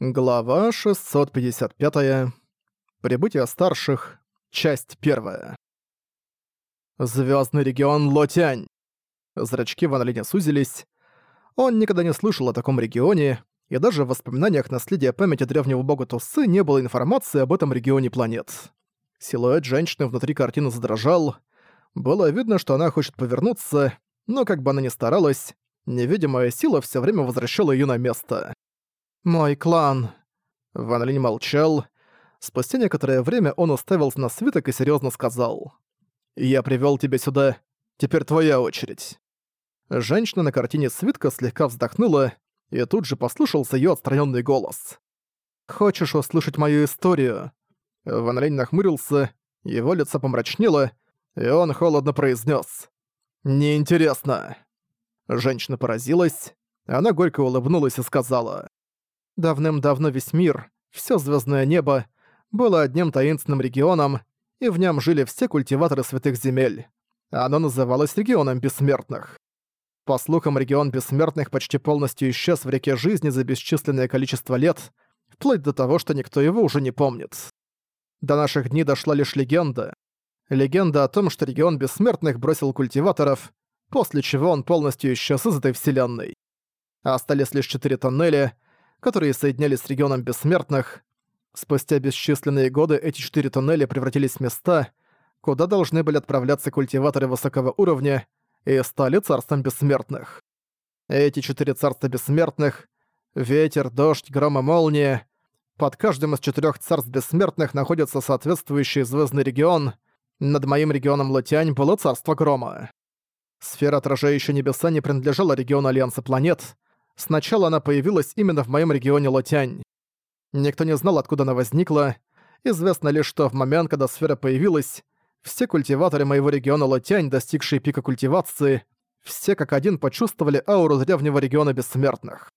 Глава 655. Прибытие старших. Часть первая. Звездный регион Лотянь. Зрачки Ван Линя сузились. Он никогда не слышал о таком регионе, и даже в воспоминаниях наследия памяти древнего бога Тусы не было информации об этом регионе планет. Силуэт женщины внутри картины задрожал. Было видно, что она хочет повернуться, но как бы она ни старалась, невидимая сила все время возвращала ее на место. «Мой клан». Ван Линь молчал. Спустя некоторое время он уставился на свиток и серьезно сказал. «Я привел тебя сюда. Теперь твоя очередь». Женщина на картине свитка слегка вздохнула, и тут же послышался ее отстраненный голос. «Хочешь услышать мою историю?» Ван Линь нахмурился, его лицо помрачнело, и он холодно произнес: «Неинтересно». Женщина поразилась, она горько улыбнулась и сказала. Давным-давно весь мир, все звездное небо, было одним таинственным регионом, и в нем жили все культиваторы святых земель. Оно называлось регионом бессмертных. По слухам, регион бессмертных почти полностью исчез в реке жизни за бесчисленное количество лет, вплоть до того, что никто его уже не помнит. До наших дней дошла лишь легенда. Легенда о том, что регион бессмертных бросил культиваторов, после чего он полностью исчез из этой вселенной. Остались лишь четыре тоннеля, которые соединялись с регионом бессмертных. Спустя бесчисленные годы эти четыре туннеля превратились в места, куда должны были отправляться культиваторы высокого уровня и стали царством бессмертных. Эти четыре царства бессмертных — ветер, дождь, гром и молния — под каждым из четырех царств бессмертных находится соответствующий звездный регион. Над моим регионом Латянь было царство грома. Сфера, отражающая небеса, не принадлежала региону Альянса планет — Сначала она появилась именно в моем регионе Лотянь. Никто не знал, откуда она возникла. Известно лишь, что в момент, когда сфера появилась, все культиваторы моего региона Лотянь, достигшие пика культивации, все как один почувствовали ауру древнего региона бессмертных.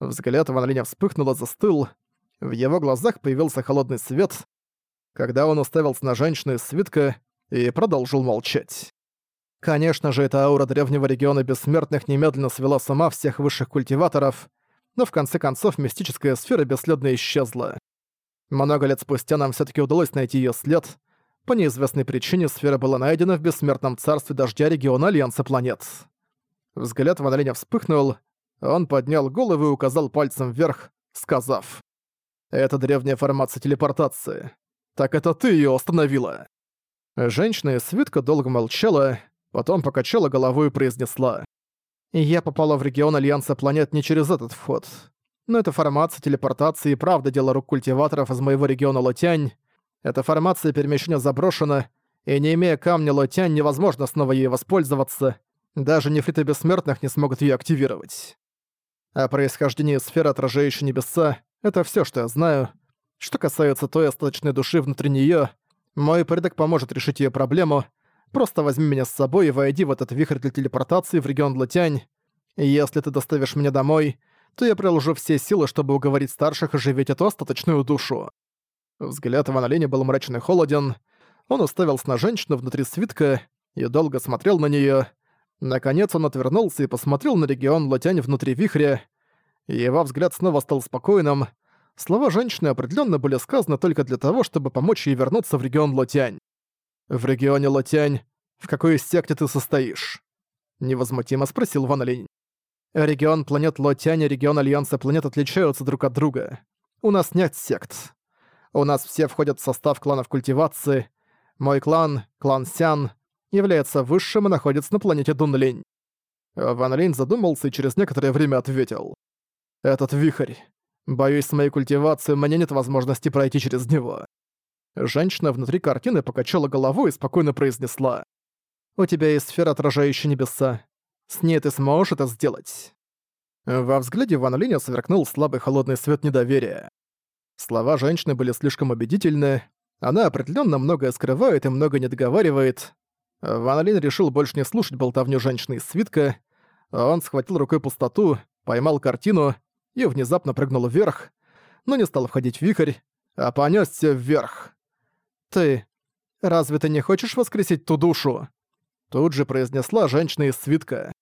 Взгляд Ван Линя вспыхнул и застыл. В его глазах появился холодный свет, когда он уставился на женщину из свитка и продолжил молчать. Конечно же, эта аура древнего региона бессмертных немедленно свела с ума всех высших культиваторов, но в конце концов мистическая сфера бесследно исчезла. Много лет спустя нам все таки удалось найти ее след. По неизвестной причине сфера была найдена в бессмертном царстве дождя региона Альянса планет. Взгляд Ван вспыхнул, он поднял голову и указал пальцем вверх, сказав «Это древняя формация телепортации. Так это ты ее остановила!» Женщина из свитка долго молчала, Потом покачала головой и произнесла. «Я попала в регион Альянса планет не через этот вход. Но эта формация телепортации и правда дело рук культиваторов из моего региона Лотянь. Эта формация перемещения заброшена, и не имея камня Лотянь, невозможно снова ей воспользоваться. Даже нефриты бессмертных не смогут ее активировать. О происхождении сферы, отражающей небеса, это все, что я знаю. Что касается той остаточной души внутри нее, мой предок поможет решить ее проблему — Просто возьми меня с собой и войди в этот вихрь для телепортации в регион Латянь. Если ты доставишь меня домой, то я приложу все силы, чтобы уговорить старших оживить эту остаточную душу». Взгляд Ивана Лени был мрачный и холоден. Он уставился на женщину внутри свитка и долго смотрел на неё. Наконец он отвернулся и посмотрел на регион Латянь внутри вихря. Его взгляд снова стал спокойным. Слова женщины определенно были сказаны только для того, чтобы помочь ей вернуться в регион Лотянь. «В регионе Лотянь, в какой секте ты состоишь?» Невозмутимо спросил Ван Линь. «Регион планет Лотянь и регион Альянса планет отличаются друг от друга. У нас нет сект. У нас все входят в состав кланов культивации. Мой клан, клан Сян, является высшим и находится на планете Дунлинь». Ван Линь задумался и через некоторое время ответил. «Этот вихрь. Боюсь, с моей культивацией меня нет возможности пройти через него. Женщина внутри картины покачала головой и спокойно произнесла. «У тебя есть сфера, отражающая небеса. С ней ты сможешь это сделать». Во взгляде Ван Линя сверкнул слабый холодный свет недоверия. Слова женщины были слишком убедительны, она определенно многое скрывает и много не договаривает. Ван Линь решил больше не слушать болтовню женщины из свитка. Он схватил рукой пустоту, поймал картину и внезапно прыгнул вверх, но не стал входить в вихрь, а понесся вверх. «Ты... разве ты не хочешь воскресить ту душу?» Тут же произнесла женщина из свитка.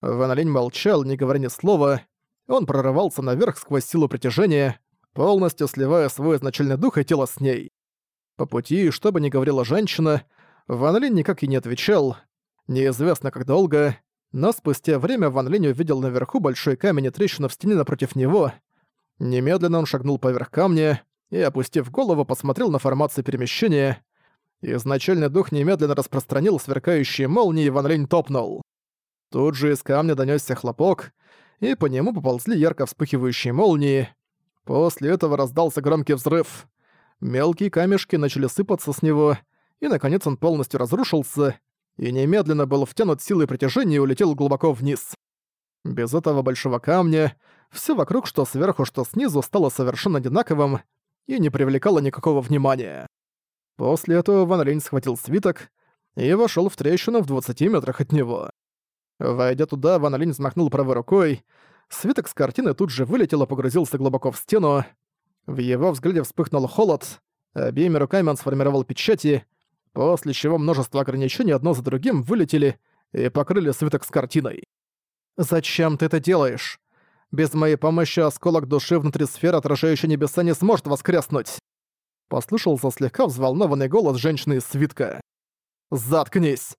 Ван молчал, не говоря ни слова. Он прорывался наверх сквозь силу притяжения, полностью сливая свой изначальный дух и тело с ней. По пути, что бы ни говорила женщина, Ван никак и не отвечал. Неизвестно как долго, но спустя время Ван увидел наверху большой камень и трещину в стене напротив него. Немедленно он шагнул поверх камня и, опустив голову, посмотрел на формацию перемещения. Изначальный дух немедленно распространил сверкающие молнии, и Ван Линь топнул. Тут же из камня донёсся хлопок, и по нему поползли ярко вспыхивающие молнии. После этого раздался громкий взрыв. Мелкие камешки начали сыпаться с него, и, наконец, он полностью разрушился, и немедленно был втянут силой притяжения и улетел глубоко вниз. Без этого большого камня все вокруг, что сверху, что снизу, стало совершенно одинаковым и не привлекало никакого внимания. После этого Ван Линь схватил свиток и вошел в трещину в 20 метрах от него. Войдя туда, Ван Линь взмахнул правой рукой, свиток с картины тут же вылетел и погрузился глубоко в стену. В его взгляде вспыхнул холод, обеими руками он сформировал печати, после чего множество ограничений одно за другим вылетели и покрыли свиток с картиной. «Зачем ты это делаешь? Без моей помощи осколок души внутри сферы, отражающей небеса, не сможет воскреснуть!» Послышался слегка взволнованный голос женщины из свитка. «Заткнись!»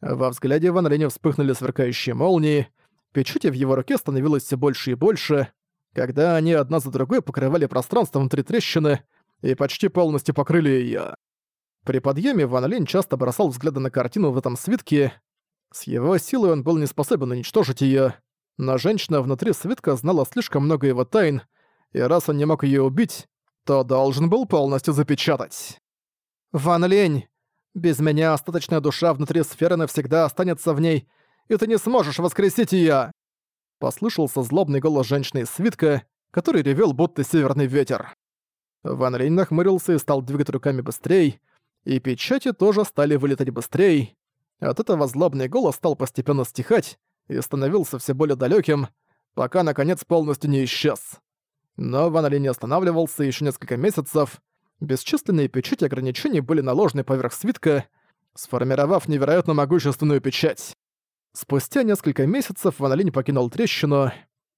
Во взгляде Ван Рене вспыхнули сверкающие молнии, печати в его руке становилось все больше и больше, когда они одна за другой покрывали пространство внутри трещины и почти полностью покрыли ее. При подъеме Ван Линь часто бросал взгляды на картину в этом свитке. С его силой он был не способен уничтожить ее, но женщина внутри свитка знала слишком много его тайн, и раз он не мог ее убить, то должен был полностью запечатать. «Ван Линь, без меня остаточная душа внутри сферы навсегда останется в ней, и ты не сможешь воскресить ее. Послышался злобный голос женщины из свитка, который ревел будто северный ветер. Ван Линь нахмурился и стал двигать руками быстрее, и печати тоже стали вылетать быстрее. От этого злобный голос стал постепенно стихать и становился все более далеким, пока наконец полностью не исчез. Но Ван Ли не останавливался еще несколько месяцев. Бесчисленные печати ограничений были наложены поверх свитка, сформировав невероятно могущественную печать. Спустя несколько месяцев Ван Линь покинул трещину,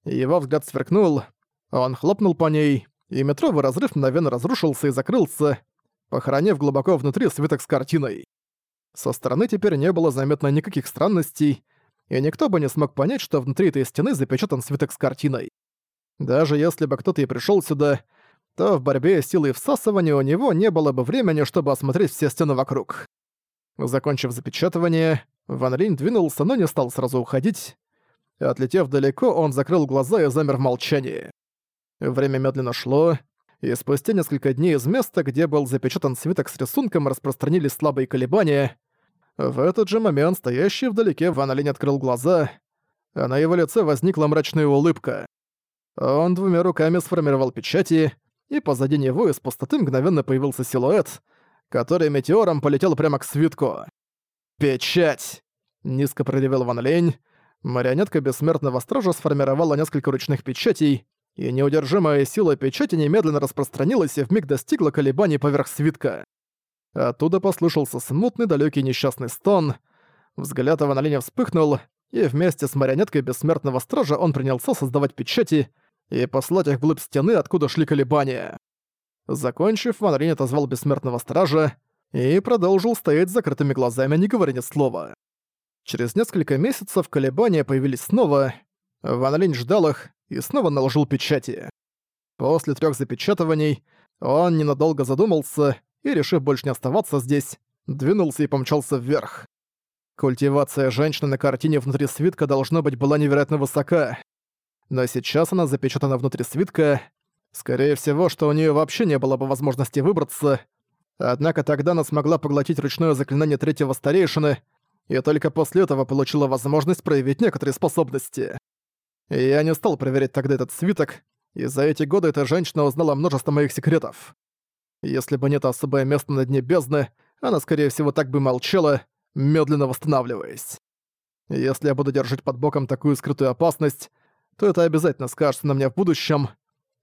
его взгляд сверкнул, он хлопнул по ней, и метровый разрыв мгновенно разрушился и закрылся, похоронив глубоко внутри свиток с картиной. Со стороны теперь не было заметно никаких странностей, и никто бы не смог понять, что внутри этой стены запечатан свиток с картиной. Даже если бы кто-то и пришел сюда, то в борьбе с силой всасывания у него не было бы времени, чтобы осмотреть все стены вокруг. Закончив запечатывание, Ван Линь двинулся, но не стал сразу уходить. Отлетев далеко, он закрыл глаза и замер в молчании. Время медленно шло, и спустя несколько дней из места, где был запечатан свиток с рисунком, распространились слабые колебания. В этот же момент стоящий вдалеке Ван Линь открыл глаза, а на его лице возникла мрачная улыбка. Он двумя руками сформировал печати, и позади него из пустоты мгновенно появился силуэт, который метеором полетел прямо к свитку. «Печать!» — низко проревел Ван Лень. Марионетка бессмертного стража сформировала несколько ручных печатей, и неудержимая сила печати немедленно распространилась и вмиг достигла колебаний поверх свитка. Оттуда послышался смутный далекий несчастный стон. Взгляд Ван Линя вспыхнул, и вместе с марионеткой бессмертного стража он принялся создавать печати и послать их вглубь стены, откуда шли колебания. Закончив, Ван Линь отозвал бессмертного стража и продолжил стоять с закрытыми глазами, не говоря ни слова. Через несколько месяцев колебания появились снова. Ван Линь ждал их, и снова наложил печати. После трех запечатываний он ненадолго задумался и, решив больше не оставаться здесь, двинулся и помчался вверх. Культивация женщины на картине внутри свитка должно быть была невероятно высока. Но сейчас она запечатана внутри свитка. Скорее всего, что у нее вообще не было бы возможности выбраться. Однако тогда она смогла поглотить ручное заклинание третьего старейшины, и только после этого получила возможность проявить некоторые способности. Я не стал проверять тогда этот свиток, и за эти годы эта женщина узнала множество моих секретов. Если бы не это особое место на дне бездны, она, скорее всего, так бы молчала, медленно восстанавливаясь. Если я буду держать под боком такую скрытую опасность, то это обязательно скажется на мне в будущем.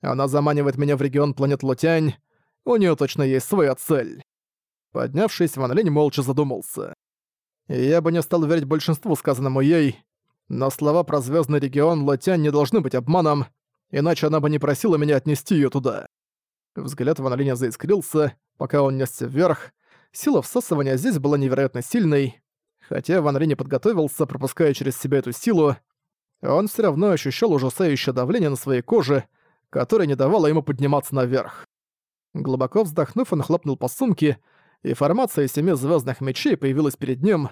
Она заманивает меня в регион планет Лутянь, у нее точно есть своя цель. Поднявшись, Ван Линь молча задумался. Я бы не стал верить большинству сказанному ей, но слова про звездный регион Лотянь не должны быть обманом, иначе она бы не просила меня отнести ее туда. Взгляд Ван Линя заискрился, пока он несся вверх. Сила всасывания здесь была невероятно сильной. Хотя Ван Линь подготовился, пропуская через себя эту силу, он все равно ощущал ужасающее давление на своей коже, которое не давало ему подниматься наверх. Глубоко вздохнув, он хлопнул по сумке, и формация семи звездных мечей появилась перед ним.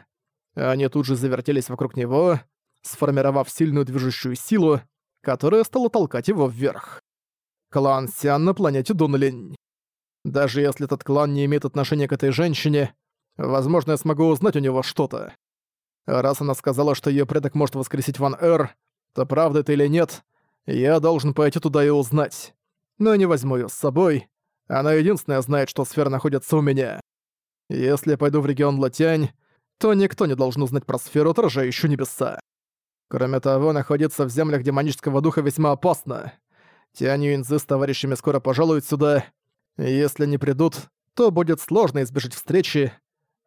Они тут же завертелись вокруг него, сформировав сильную движущую силу, которая стала толкать его вверх. Клан Сиан на планете Дунлинь. Даже если этот клан не имеет отношения к этой женщине, возможно, я смогу узнать у него что-то. Раз она сказала, что ее предок может воскресить Ван Эр, то правда это или нет, я должен пойти туда и узнать. Но не возьму ее с собой. Она единственная знает, что сфера находится у меня. Если я пойду в регион Латянь, то никто не должен узнать про сферу, отражающую небеса. Кроме того, находиться в землях демонического духа весьма опасно. Тянь Юинзы с товарищами скоро пожалуют сюда. Если не придут, то будет сложно избежать встречи.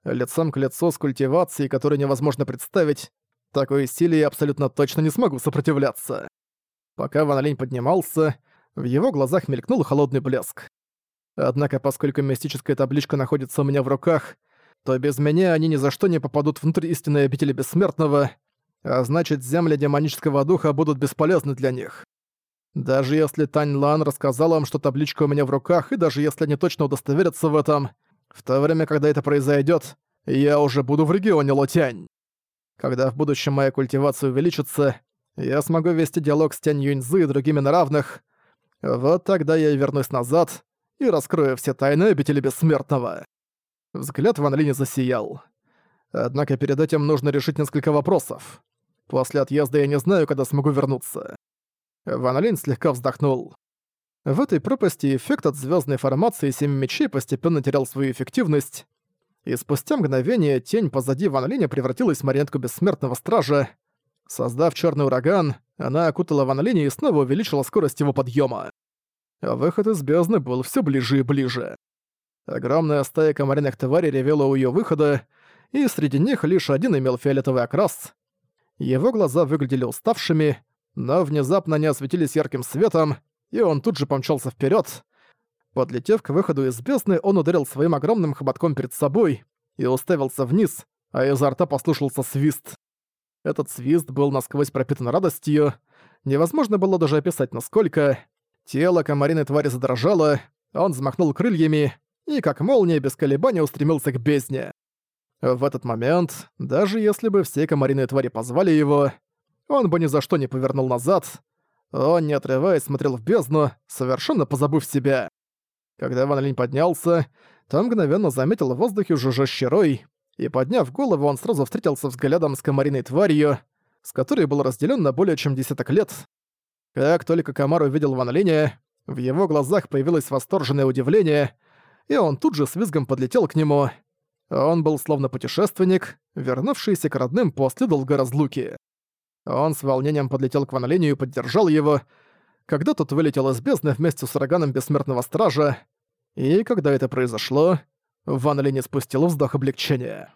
Лицом к лицу с культивацией, которую невозможно представить, такой силе я абсолютно точно не смогу сопротивляться. Пока Ван Линь поднимался, в его глазах мелькнул холодный блеск. Однако, поскольку мистическая табличка находится у меня в руках, то без меня они ни за что не попадут внутрь истинной обители Бессмертного, а значит, земли демонического духа будут бесполезны для них. Даже если Тань Лан рассказал им, что табличка у меня в руках, и даже если они точно удостоверятся в этом, в то время, когда это произойдет, я уже буду в регионе Лотянь. Когда в будущем моя культивация увеличится, я смогу вести диалог с Тянь Юньзы и другими на равных. Вот тогда я и вернусь назад и раскрою все тайны обители Бессмертного». Взгляд Ван Линь засиял. Однако перед этим нужно решить несколько вопросов. После отъезда я не знаю, когда смогу вернуться. Ван Линь слегка вздохнул. В этой пропасти эффект от звездной формации Семи Мечей постепенно терял свою эффективность, и спустя мгновение тень позади Ван Линя превратилась в марионетку Бессмертного Стража, Создав черный ураган, она окутала Ван Линя и снова увеличила скорость его подъема. Выход из бездны был все ближе и ближе. Огромная стая комариных тварей ревела у ее выхода, и среди них лишь один имел фиолетовый окрас. Его глаза выглядели уставшими, но внезапно они осветились ярким светом, и он тут же помчался вперед. Подлетев к выходу из бездны, он ударил своим огромным хоботком перед собой и уставился вниз, а изо рта послушался свист. Этот свист был насквозь пропитан радостью. Невозможно было даже описать, насколько. Тело комариной твари задрожало, он взмахнул крыльями и, как молния, без колебаний устремился к бездне. В этот момент, даже если бы все комариные твари позвали его, он бы ни за что не повернул назад. Он, не отрываясь, смотрел в бездну, совершенно позабыв себя. Когда Ван Линь поднялся, то мгновенно заметил в воздухе жужжащий рой, и, подняв голову, он сразу встретился взглядом с комариной тварью, с которой был разделен на более чем десяток лет. Как только комар увидел Ван Линя, в его глазах появилось восторженное удивление, и он тут же с визгом подлетел к нему. Он был словно путешественник, вернувшийся к родным после долгой разлуки. Он с волнением подлетел к Ван Линю и поддержал его, когда тот вылетел из бездны вместе с ураганом Бессмертного Стража, и когда это произошло, Ван Линь спустил вздох облегчения.